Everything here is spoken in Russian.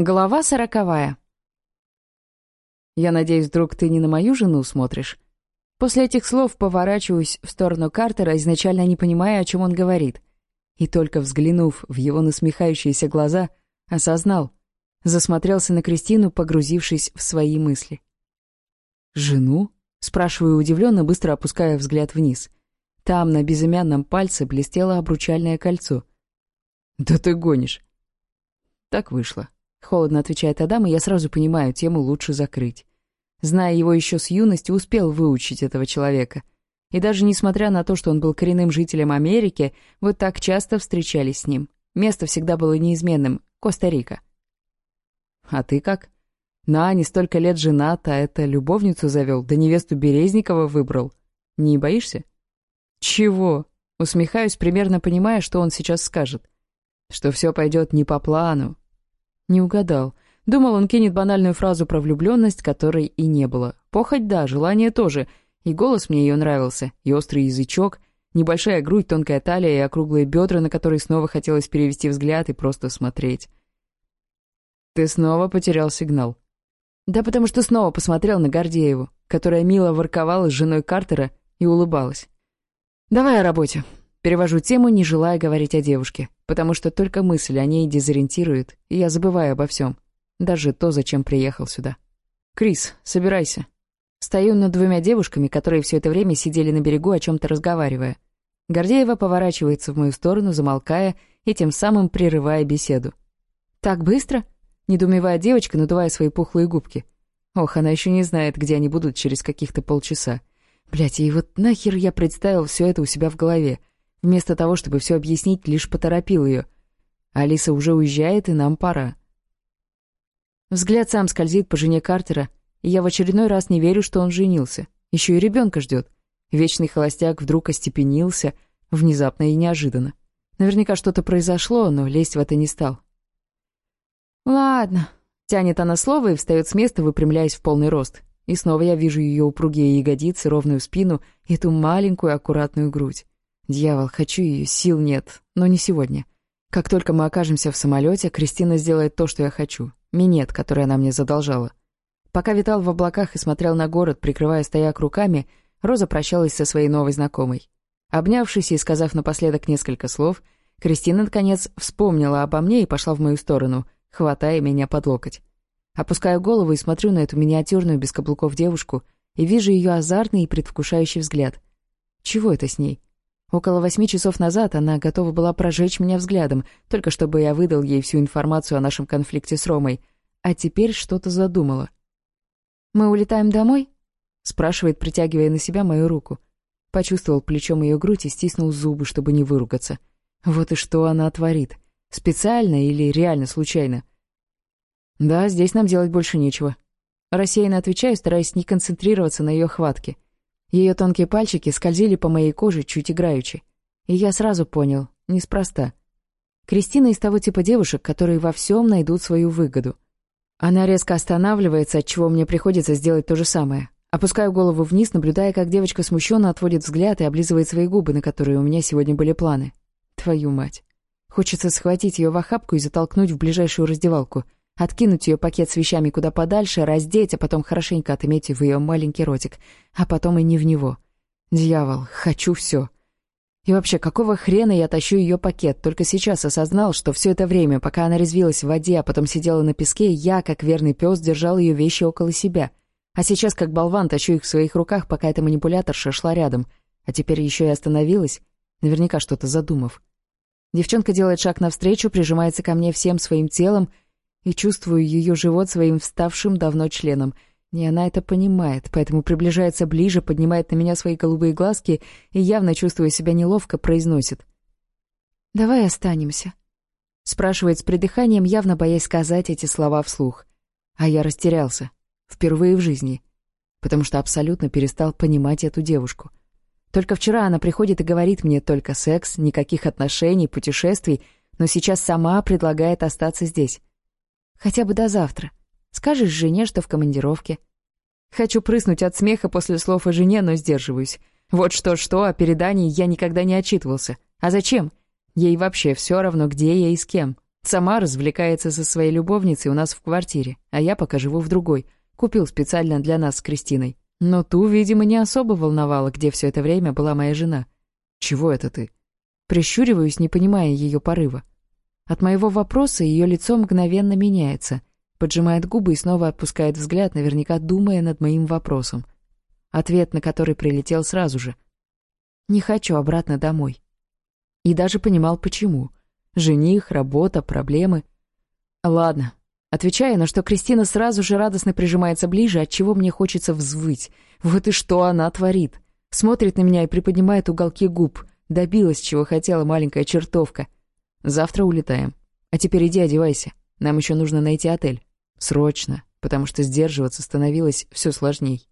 Глава сороковая. Я надеюсь, друг, ты не на мою жену смотришь? После этих слов поворачиваюсь в сторону Картера, изначально не понимая, о чем он говорит. И только взглянув в его насмехающиеся глаза, осознал. Засмотрелся на Кристину, погрузившись в свои мысли. «Жену?» — спрашиваю удивленно, быстро опуская взгляд вниз. Там, на безымянном пальце, блестело обручальное кольцо. «Да ты гонишь!» Так вышло. Холодно отвечает Адам, и я сразу понимаю, тему лучше закрыть. Зная его еще с юности, успел выучить этого человека. И даже несмотря на то, что он был коренным жителем Америки, вот так часто встречались с ним. Место всегда было неизменным — Коста-Рика. «А ты как?» «На, не столько лет женат, а это любовницу завел, да невесту Березникова выбрал. Не боишься?» «Чего?» — усмехаюсь, примерно понимая, что он сейчас скажет. «Что все пойдет не по плану, не угадал. Думал, он кинет банальную фразу про влюбленность, которой и не было. Похоть, да, желание тоже. И голос мне ее нравился, и острый язычок, небольшая грудь, тонкая талия и округлые бедра, на которые снова хотелось перевести взгляд и просто смотреть. «Ты снова потерял сигнал». Да потому что снова посмотрел на Гордееву, которая мило ворковала с женой Картера и улыбалась. «Давай о работе». Перевожу тему, не желая говорить о девушке потому что только мысль о ней дезориентирует, и я забываю обо всем. Даже то, зачем приехал сюда. «Крис, собирайся». Стою над двумя девушками, которые все это время сидели на берегу, о чем то разговаривая. Гордеева поворачивается в мою сторону, замолкая и тем самым прерывая беседу. «Так быстро?» — недумевая девочка, надувая свои пухлые губки. Ох, она еще не знает, где они будут через каких-то полчаса. Блять, и вот нахер я представил все это у себя в голове вместо того, чтобы все объяснить, лишь поторопил ее. «Алиса уже уезжает, и нам пора». Взгляд сам скользит по жене Картера, и я в очередной раз не верю, что он женился. Еще и ребенка ждет. Вечный холостяк вдруг остепенился, внезапно и неожиданно. Наверняка что-то произошло, но лезть в это не стал. «Ладно», — тянет она слово и встает с места, выпрямляясь в полный рост. И снова я вижу ее упругие ягодицы, ровную спину и ту маленькую аккуратную грудь. Дьявол, хочу ее, сил нет, но не сегодня. Как только мы окажемся в самолете, Кристина сделает то, что я хочу. Минет, который она мне задолжала. Пока витал в облаках и смотрел на город, прикрывая стояк руками, Роза прощалась со своей новой знакомой. Обнявшись и сказав напоследок несколько слов, Кристина, наконец, вспомнила обо мне и пошла в мою сторону, хватая меня под локоть. Опускаю голову и смотрю на эту миниатюрную без каблуков девушку и вижу ее азартный и предвкушающий взгляд. Чего это с ней? Около восьми часов назад она готова была прожечь меня взглядом, только чтобы я выдал ей всю информацию о нашем конфликте с Ромой. А теперь что-то задумала. «Мы улетаем домой?» — спрашивает, притягивая на себя мою руку. Почувствовал плечом ее грудь и стиснул зубы, чтобы не выругаться. Вот и что она творит. Специально или реально случайно? «Да, здесь нам делать больше нечего». Рассеянно отвечаю, стараясь не концентрироваться на ее хватке — ее тонкие пальчики скользили по моей коже чуть играючи. И я сразу понял, неспроста. Кристина из того типа девушек, которые во всем найдут свою выгоду. Она резко останавливается, от чего мне приходится сделать то же самое. Опускаю голову вниз, наблюдая, как девочка смущенно отводит взгляд и облизывает свои губы, на которые у меня сегодня были планы. Твою мать. Хочется схватить ее в охапку и затолкнуть в ближайшую раздевалку — Откинуть ее пакет с вещами куда подальше, раздеть, а потом хорошенько отметить в ее маленький ротик. А потом и не в него. Дьявол, хочу все. И вообще, какого хрена я тащу ее пакет? Только сейчас осознал, что все это время, пока она резвилась в воде, а потом сидела на песке, я, как верный пес, держал ее вещи около себя. А сейчас, как болван, тащу их в своих руках, пока эта манипуляторша шла рядом. А теперь еще и остановилась, наверняка что-то задумав. Девчонка делает шаг навстречу, прижимается ко мне всем своим телом — и чувствую ее живот своим вставшим давно членом. И она это понимает, поэтому приближается ближе, поднимает на меня свои голубые глазки и, явно чувствуя себя неловко, произносит. «Давай останемся», — спрашивает с придыханием, явно боясь сказать эти слова вслух. А я растерялся. Впервые в жизни. Потому что абсолютно перестал понимать эту девушку. Только вчера она приходит и говорит мне только секс, никаких отношений, путешествий, но сейчас сама предлагает остаться здесь. Хотя бы до завтра. Скажешь жене, что в командировке. Хочу прыснуть от смеха после слов о жене, но сдерживаюсь. Вот что-что, а о передании я никогда не отчитывался. А зачем? Ей вообще все равно, где я и с кем. Сама развлекается со своей любовницей у нас в квартире, а я пока живу в другой. Купил специально для нас с Кристиной. Но ту, видимо, не особо волновало, где все это время была моя жена. «Чего это ты?» Прищуриваюсь, не понимая ее порыва. От моего вопроса ее лицо мгновенно меняется, поджимает губы и снова отпускает взгляд, наверняка думая над моим вопросом. Ответ, на который прилетел сразу же. «Не хочу обратно домой». И даже понимал, почему. Жених, работа, проблемы. «Ладно», Отвечая, на что Кристина сразу же радостно прижимается ближе, от чего мне хочется взвыть. Вот и что она творит. Смотрит на меня и приподнимает уголки губ. Добилась, чего хотела маленькая чертовка. Завтра улетаем. А теперь иди одевайся. Нам еще нужно найти отель. Срочно, потому что сдерживаться становилось все сложней.